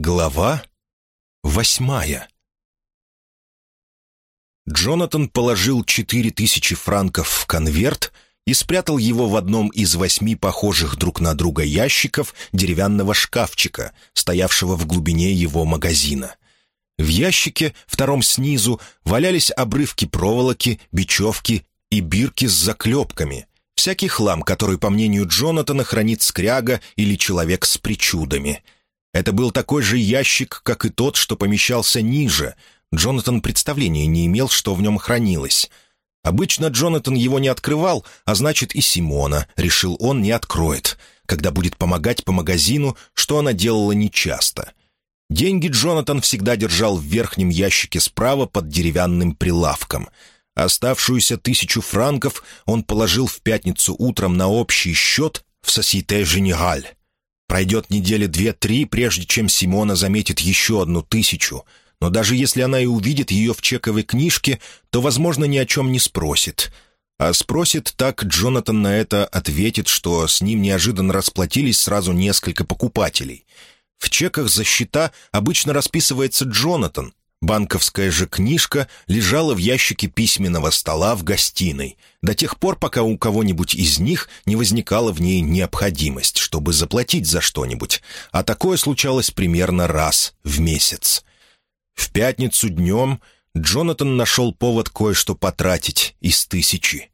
Глава восьмая Джонатан положил четыре тысячи франков в конверт и спрятал его в одном из восьми похожих друг на друга ящиков деревянного шкафчика, стоявшего в глубине его магазина. В ящике, втором снизу, валялись обрывки проволоки, бечевки и бирки с заклепками. Всякий хлам, который, по мнению Джонатана, хранит скряга или человек с причудами — это был такой же ящик, как и тот, что помещался ниже. Джонатан представления не имел, что в нем хранилось. Обычно Джонатан его не открывал, а значит и Симона, решил он, не откроет, когда будет помогать по магазину, что она делала нечасто. Деньги Джонатан всегда держал в верхнем ящике справа под деревянным прилавком. Оставшуюся тысячу франков он положил в пятницу утром на общий счет в Сосите Женегаль. Пройдет недели две-три, прежде чем Симона заметит еще одну тысячу. Но даже если она и увидит ее в чековой книжке, то, возможно, ни о чем не спросит. А спросит так, Джонатан на это ответит, что с ним неожиданно расплатились сразу несколько покупателей. В чеках за счета обычно расписывается Джонатан, Банковская же книжка лежала в ящике письменного стола в гостиной, до тех пор, пока у кого-нибудь из них не возникала в ней необходимость, чтобы заплатить за что-нибудь, а такое случалось примерно раз в месяц. В пятницу днем Джонатан нашел повод кое-что потратить из тысячи.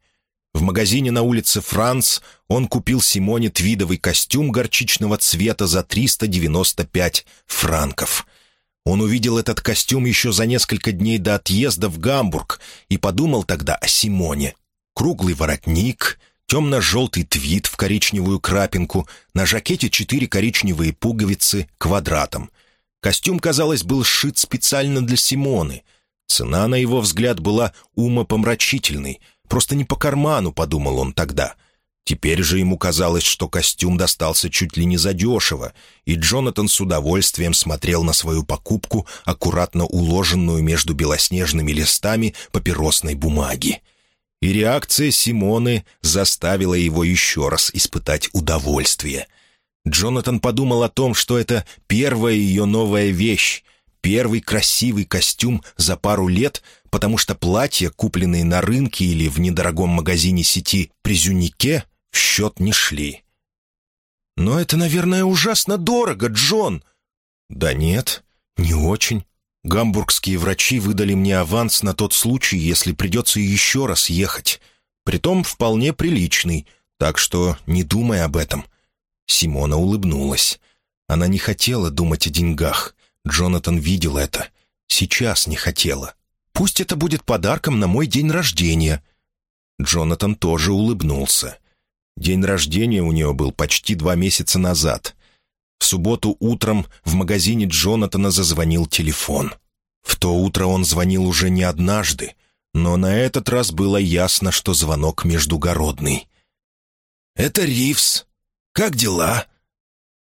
В магазине на улице Франц он купил Симоне твидовый костюм горчичного цвета за 395 франков — он увидел этот костюм еще за несколько дней до отъезда в Гамбург и подумал тогда о Симоне. Круглый воротник, темно-желтый твит в коричневую крапинку, на жакете четыре коричневые пуговицы квадратом. Костюм, казалось, был сшит специально для Симоны. Цена, на его взгляд, была умопомрачительной. Просто не по карману, подумал он тогда — Теперь же ему казалось, что костюм достался чуть ли не задешево, и Джонатан с удовольствием смотрел на свою покупку, аккуратно уложенную между белоснежными листами папиросной бумаги. И реакция Симоны заставила его еще раз испытать удовольствие. Джонатан подумал о том, что это первая ее новая вещь, первый красивый костюм за пару лет, потому что платья, купленные на рынке или в недорогом магазине сети «Призюнике», в счет не шли. «Но это, наверное, ужасно дорого, Джон!» «Да нет, не очень. Гамбургские врачи выдали мне аванс на тот случай, если придется еще раз ехать. Притом вполне приличный, так что не думай об этом». Симона улыбнулась. Она не хотела думать о деньгах. Джонатан видел это. Сейчас не хотела. «Пусть это будет подарком на мой день рождения». Джонатан тоже улыбнулся. День рождения у нее был почти два месяца назад. В субботу утром в магазине Джонатана зазвонил телефон. В то утро он звонил уже не однажды, но на этот раз было ясно, что звонок междугородный. «Это Ривз. Как дела?»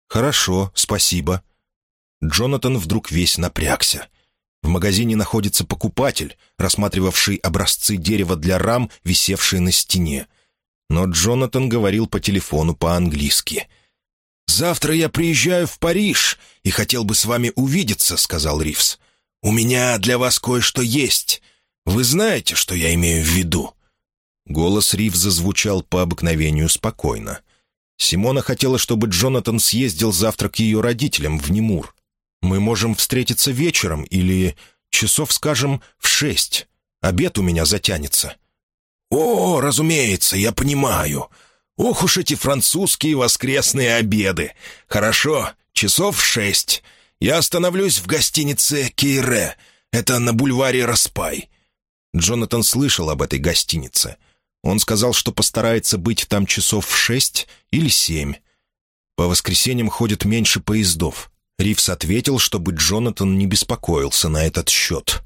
«Хорошо, спасибо». Джонатан вдруг весь напрягся. В магазине находится покупатель, рассматривавший образцы дерева для рам, висевшие на стене но Джонатан говорил по телефону по-английски. «Завтра я приезжаю в Париж и хотел бы с вами увидеться», — сказал Ривз. «У меня для вас кое-что есть. Вы знаете, что я имею в виду?» Голос Ривза звучал по обыкновению спокойно. Симона хотела, чтобы Джонатан съездил завтра к ее родителям в Немур. «Мы можем встретиться вечером или часов, скажем, в шесть. Обед у меня затянется». «О, разумеется, я понимаю. Ох уж эти французские воскресные обеды. Хорошо, часов шесть. Я остановлюсь в гостинице «Кейре». Это на бульваре Распай». Джонатан слышал об этой гостинице. Он сказал, что постарается быть там часов в шесть или семь. По воскресеньям ходит меньше поездов. Ривс ответил, чтобы Джонатан не беспокоился на этот счет.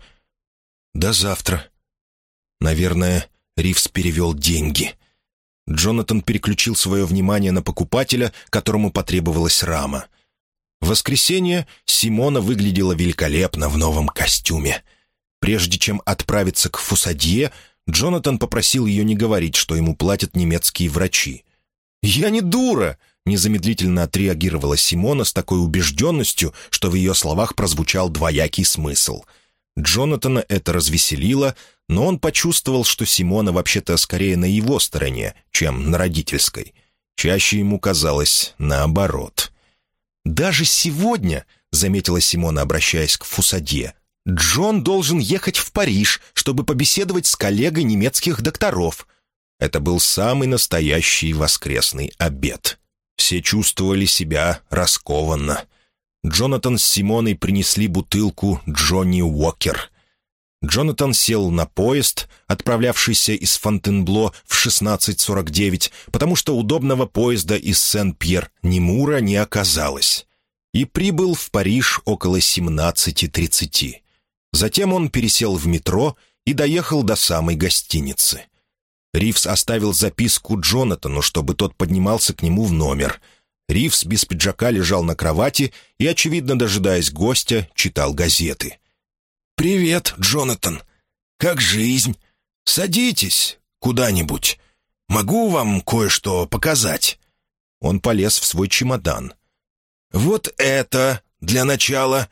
«До завтра». Наверное, Ривз перевел деньги. Джонатан переключил свое внимание на покупателя, которому потребовалась рама. В воскресенье Симона выглядела великолепно в новом костюме. Прежде чем отправиться к Фусадье, Джонатан попросил ее не говорить, что ему платят немецкие врачи. «Я не дура! незамедлительно отреагировала Симона с такой убежденностью, что в ее словах прозвучал двоякий смысл. Джонатана это развеселило, но он почувствовал, что Симона вообще-то скорее на его стороне, чем на родительской. Чаще ему казалось наоборот. «Даже сегодня», — заметила Симона, обращаясь к Фусаде, «Джон должен ехать в Париж, чтобы побеседовать с коллегой немецких докторов». Это был самый настоящий воскресный обед. Все чувствовали себя раскованно. Джонатан с Симоной принесли бутылку «Джонни Уокер». Джонатан сел на поезд, отправлявшийся из Фонтенбло в 16.49, потому что удобного поезда из Сен-Пьер-Немура не оказалось, и прибыл в Париж около 17.30. Затем он пересел в метро и доехал до самой гостиницы. Ривз оставил записку Джонатану, чтобы тот поднимался к нему в номер. Ривз без пиджака лежал на кровати и, очевидно, дожидаясь гостя, читал газеты. «Привет, Джонатан. Как жизнь? Садитесь куда-нибудь. Могу вам кое-что показать?» Он полез в свой чемодан. «Вот это для начала...»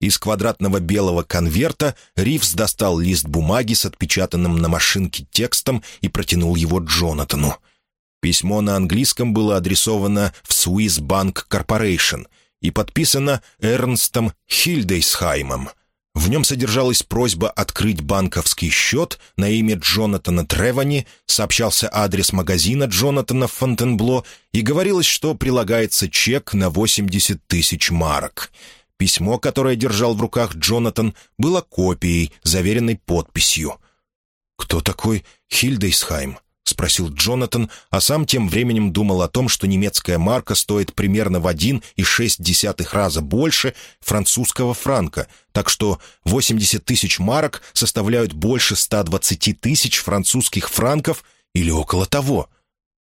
Из квадратного белого конверта Ривз достал лист бумаги с отпечатанным на машинке текстом и протянул его Джонатану. Письмо на английском было адресовано в Swiss Bank Corporation и подписано Эрнстом Хильдейсхаймом. В нем содержалась просьба открыть банковский счет на имя Джонатана Тревани, сообщался адрес магазина Джонатана в Фонтенбло и говорилось, что прилагается чек на 80 тысяч марок — Письмо, которое держал в руках Джонатан, было копией, заверенной подписью. «Кто такой Хильдейсхайм?» — спросил Джонатан, а сам тем временем думал о том, что немецкая марка стоит примерно в один и шесть десятых раза больше французского франка, так что 80 тысяч марок составляют больше 120 тысяч французских франков или около того.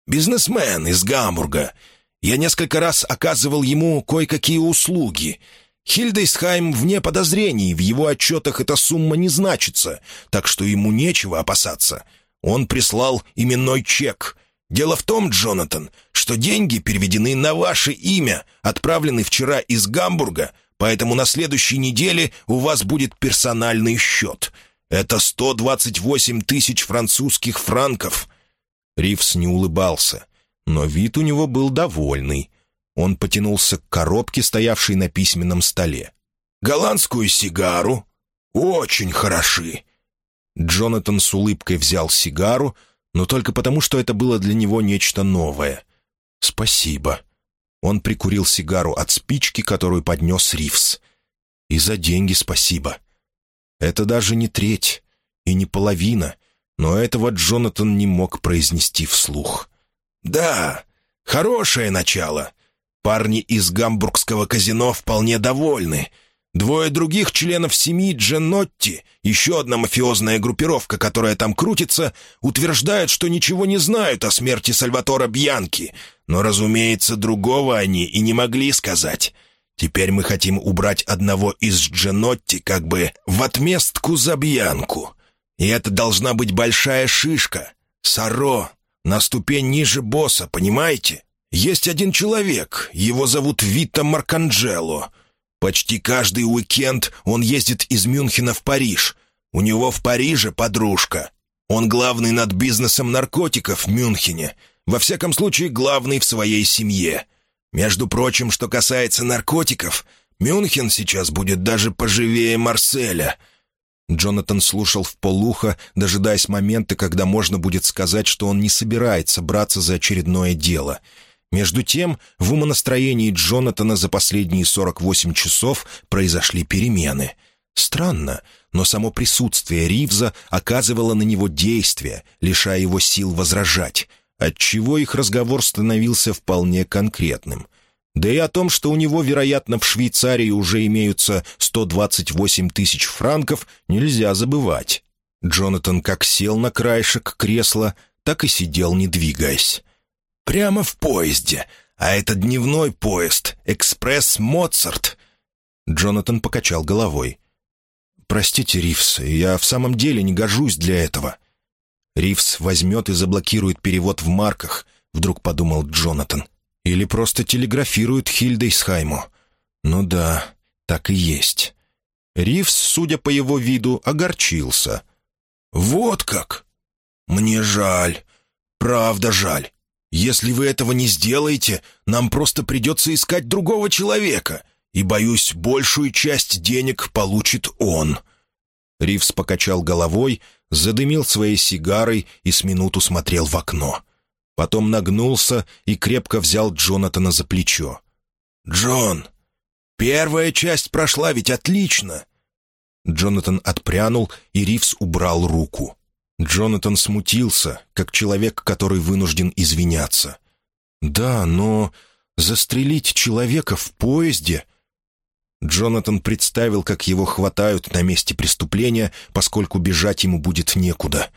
«Бизнесмен из Гамбурга. Я несколько раз оказывал ему кое-какие услуги». Хильдейсхайм вне подозрений, в его отчетах эта сумма не значится, так что ему нечего опасаться. Он прислал именной чек. Дело в том, Джонатан, что деньги переведены на ваше имя, отправлены вчера из Гамбурга, поэтому на следующей неделе у вас будет персональный счет. Это 128 тысяч французских франков». Ривс не улыбался, но вид у него был довольный. Он потянулся к коробке, стоявшей на письменном столе. «Голландскую сигару? Очень хороши!» Джонатан с улыбкой взял сигару, но только потому, что это было для него нечто новое. «Спасибо». Он прикурил сигару от спички, которую поднес Ривс. «И за деньги спасибо». Это даже не треть и не половина, но этого Джонатан не мог произнести вслух. «Да, хорошее начало. Парни из гамбургского казино вполне довольны. Двое других членов семьи Дженотти, еще одна мафиозная группировка, которая там крутится, утверждают, что ничего не знают о смерти Сальватора Бьянки. Но, разумеется, другого они и не могли сказать. Теперь мы хотим убрать одного из Дженотти как бы в отместку за Бьянку. И это должна быть большая шишка. Саро, на ступень ниже босса, понимаете? Есть один человек, его зовут Вита Марканджело. Почти каждый уикенд он ездит из Мюнхена в Париж. У него в Париже подружка. Он главный над бизнесом наркотиков в Мюнхене. Во всяком случае, главный в своей семье. Между прочим, что касается наркотиков, Мюнхен сейчас будет даже поживее Марселя». Джонатан слушал в полухо, дожидаясь момента, когда можно будет сказать, что он не собирается браться за очередное дело — между тем, в умонастроении Джонатана за последние 48 часов произошли перемены. Странно, но само присутствие Ривза оказывало на него действие, лишая его сил возражать, отчего их разговор становился вполне конкретным. Да и о том, что у него, вероятно, в Швейцарии уже имеются 128 тысяч франков, нельзя забывать. Джонатан как сел на краешек кресла, так и сидел, не двигаясь. Прямо в поезде. А это дневной поезд. Экспресс Моцарт». Джонатан покачал головой. «Простите, Ривс, я в самом деле не гожусь для этого». «Ривс возьмет и заблокирует перевод в марках», — вдруг подумал Джонатан. Или просто телеграфируют Хильдейсхайму. Ну да, так и есть. Ривс, судя по его виду, огорчился. «Вот как! Мне жаль. Правда жаль. Если вы этого не сделаете, нам просто придется искать другого человека, и, боюсь, большую часть денег получит он». Ривс покачал головой, задымил своей сигарой и с минуту смотрел в окно. Потом нагнулся и крепко взял Джонатана за плечо. «Джон, первая часть прошла ведь отлично!» Джонатан отпрянул, и Ривс убрал руку. Джонатан смутился, как человек, который вынужден извиняться. «Да, но застрелить человека в поезде...» Джонатан представил, как его хватают на месте преступления, поскольку бежать ему будет некуда.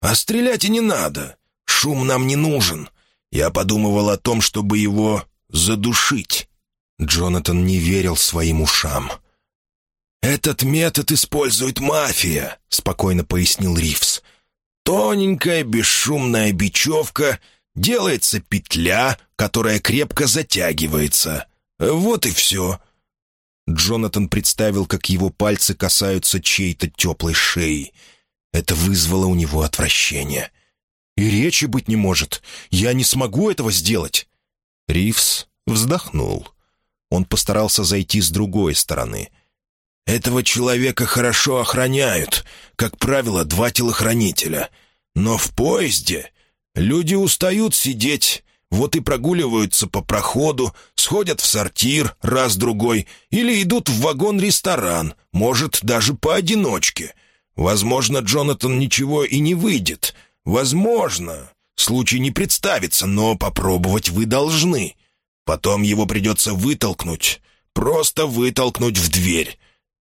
«А стрелять и не надо. Шум нам не нужен. Я подумывал о том, чтобы его задушить». Джонатан не верил своим ушам. «Этот метод использует мафия», — спокойно пояснил Ривз. «Тоненькая бесшумная бечевка, делается петля, которая крепко затягивается. Вот и все». Джонатан представил, как его пальцы касаются чьей-то теплой шеи. Это вызвало у него отвращение. «И речи быть не может. Я не смогу этого сделать». Ривз вздохнул. Он постарался зайти с другой стороны. Этого человека хорошо охраняют, как правило, два телохранителя. Но в поезде люди устают сидеть, вот и прогуливаются по проходу, сходят в сортир раз-другой или идут в вагон-ресторан, может, даже поодиночке. Возможно, Джонатан ничего и не выйдет. Возможно. Случай не представится, но попробовать вы должны. Потом его придется вытолкнуть. Просто вытолкнуть в дверь.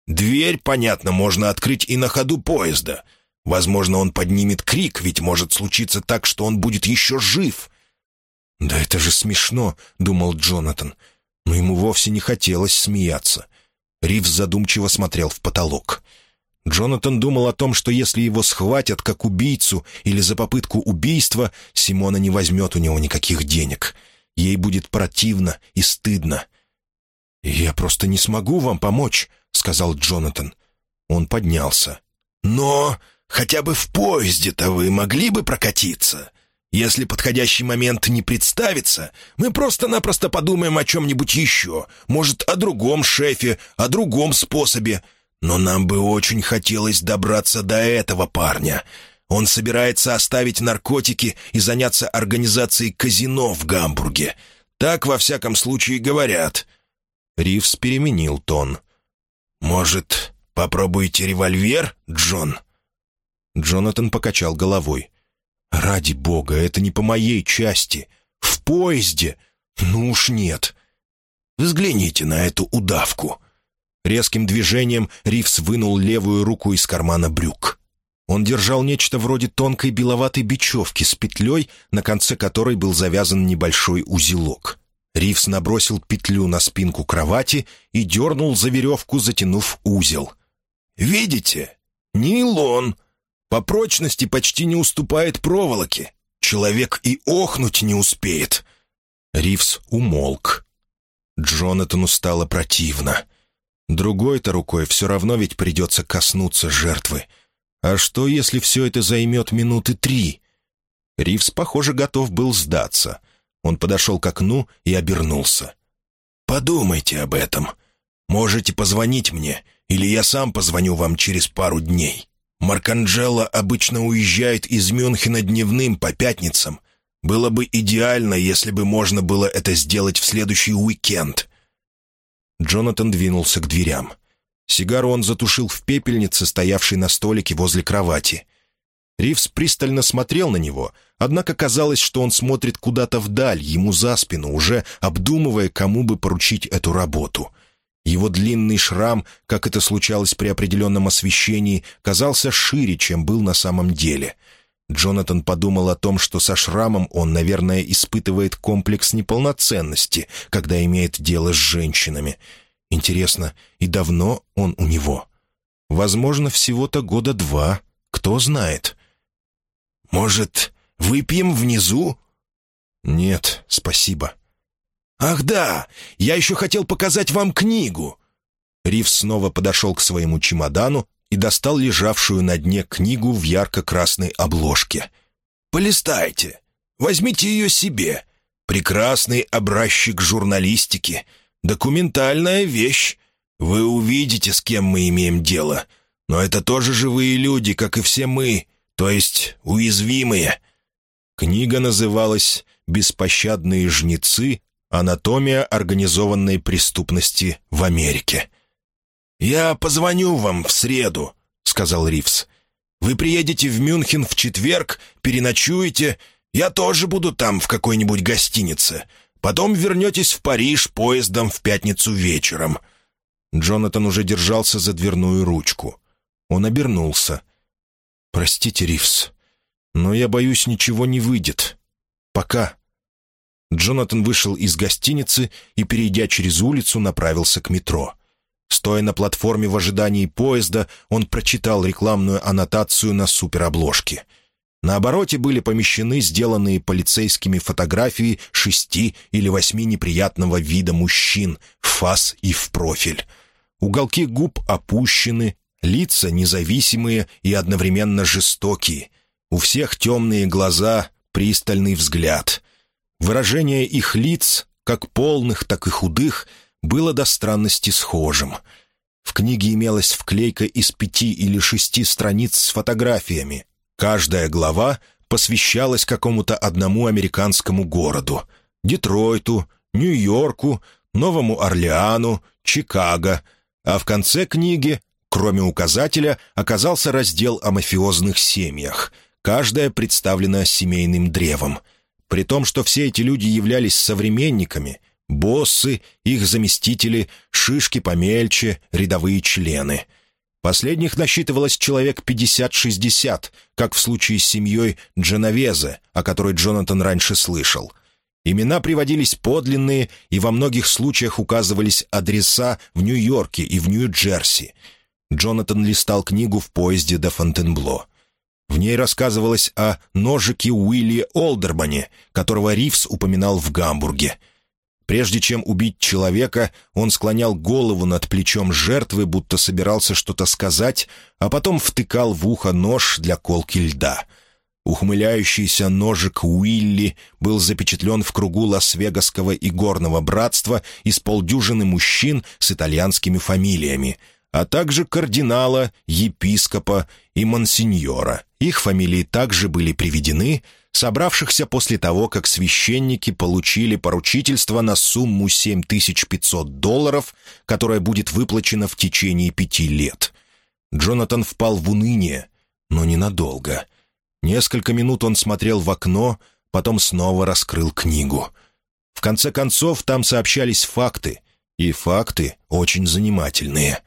Дверь, понятно, можно открыть и на ходу поезда. Возможно, он поднимет крик, ведь может случиться так, что он будет еще жив. «Да это же смешно», — думал Джонатан. Но ему вовсе не хотелось смеяться. Ривз задумчиво смотрел в потолок. Джонатан думал о том, что если его схватят как убийцу или за попытку убийства, Симона не возьмет у него никаких денег. Ей будет противно и стыдно. «Я просто не смогу вам помочь», — сказал Джонатан. Он поднялся. «Но хотя бы в поезде-то вы могли бы прокатиться? Если подходящий момент не представится, мы просто-напросто подумаем о чем-нибудь еще. Может, о другом шефе, о другом способе. Но нам бы очень хотелось добраться до этого парня. Он собирается оставить наркотики и заняться организацией казино в Гамбурге. Так, во всяком случае, говорят». Ривз переменил тон. «Может, попробуйте револьвер, Джон?» Джонатан покачал головой. «Ради бога, это не по моей части. В поезде? Ну уж нет. Взгляните на эту удавку». Резким движением Ривс вынул левую руку из кармана брюк. Он держал нечто вроде тонкой беловатой бечевки с петлей, на конце которой был завязан небольшой узелок. Ривс набросил петлю на спинку кровати и дернул за веревку, затянув узел. «Видите? Нейлон. По прочности почти не уступает проволоке. Человек и охнуть не успеет». Ривс умолк. Джонатану стало противно. Другой-то рукой все равно ведь придется коснуться жертвы. А что, если все это займет минуты три? Ривс, похоже, готов был сдаться. Он подошел к окну и обернулся. «Подумайте об этом. Можете позвонить мне, или я сам позвоню вам через пару дней. Марканджело обычно уезжает из Мюнхена дневным по пятницам. Было бы идеально, если бы можно было это сделать в следующий уикенд». Джонатан двинулся к дверям. Сигару он затушил в пепельнице, стоявшей на столике возле кровати. Ривз пристально смотрел на него, однако казалось, что он смотрит куда-то вдаль, ему за спину, уже обдумывая, кому бы поручить эту работу. Его длинный шрам, как это случалось при определенном освещении, казался шире, чем был на самом деле. Джонатан подумал о том, что со шрамом он, наверное, испытывает комплекс неполноценности, когда имеет дело с женщинами. Интересно, и давно он у него? Возможно, всего-то года два, кто знает. «Может, выпьем внизу?» «Нет, спасибо». «Ах да, я еще хотел показать вам книгу!» Ривз снова подошел к своему чемодану и достал лежавшую на дне книгу в ярко-красной обложке. «Полистайте, возьмите ее себе. Прекрасный образчик журналистики, документальная вещь. Вы увидите, с кем мы имеем дело. Но это тоже живые люди, как и все мы, то есть уязвимые». Книга называлась «Беспощадные жнецы. Анатомия организованной преступности в Америке». «Я позвоню вам в среду», — сказал Ривз. «Вы приедете в Мюнхен в четверг, переночуете. Я тоже буду там в какой-нибудь гостинице. Потом вернетесь в Париж поездом в пятницу вечером». Джонатан уже держался за дверную ручку. Он обернулся. «Простите, Ривз, но я боюсь, ничего не выйдет. Пока». Джонатан вышел из гостиницы и, перейдя через улицу, направился к метро. Стоя на платформе в ожидании поезда, он прочитал рекламную аннотацию на суперобложке. На обороте были помещены сделанные полицейскими фотографии шести или восьми неприятного вида мужчин в фас и в профиль. Уголки губ опущены, лица независимые и одновременно жестокие. У всех темные глаза, пристальный взгляд. Выражение их лиц, как полных, так и худых — было до странности схожим. В книге имелась вклейка из пяти или шести страниц с фотографиями. Каждая глава посвящалась какому-то одному американскому городу. Детройту, Нью-Йорку, Новому Орлеану, Чикаго. А в конце книги, кроме указателя, оказался раздел о мафиозных семьях. Каждая представлена семейным древом. При том, что все эти люди являлись современниками, Боссы, их заместители, шишки помельче, рядовые члены. Последних насчитывалось человек 50-60, как в случае с семьей Дженовезе, о которой Джонатан раньше слышал. Имена приводились подлинные, и во многих случаях указывались адреса в Нью-Йорке и в Нью-Джерси. Джонатан листал книгу в поезде до Фонтенбло. В ней рассказывалось о ножике Уилли Олдермане, которого Ривз упоминал в Гамбурге — Прежде чем убить человека, он склонял голову над плечом жертвы, будто собирался что-то сказать, а потом втыкал в ухо нож для колки льда. Ухмыляющийся ножик Уилли был запечатлен в кругу Лас-Вегасского игорного братства из полдюжины мужчин с итальянскими фамилиями, а также кардинала, епископа и монсеньора. Их фамилии также были приведены — собравшихся после того, как священники получили поручительство на сумму 7500 долларов, которая будет выплачена в течение пяти лет. Джонатан впал в уныние, но ненадолго. Несколько минут он смотрел в окно, потом снова раскрыл книгу. В конце концов, там сообщались факты, и факты очень занимательные.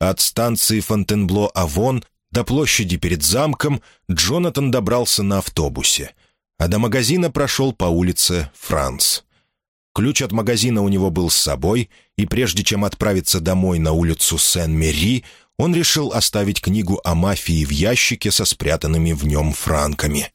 От станции Фонтенбло-Авон до площади перед замком Джонатан добрался на автобусе, а до магазина прошел по улице Франц. Ключ от магазина у него был с собой, и прежде чем отправиться домой на улицу Сен-Мери, он решил оставить книгу о мафии в ящике со спрятанными в нем франками.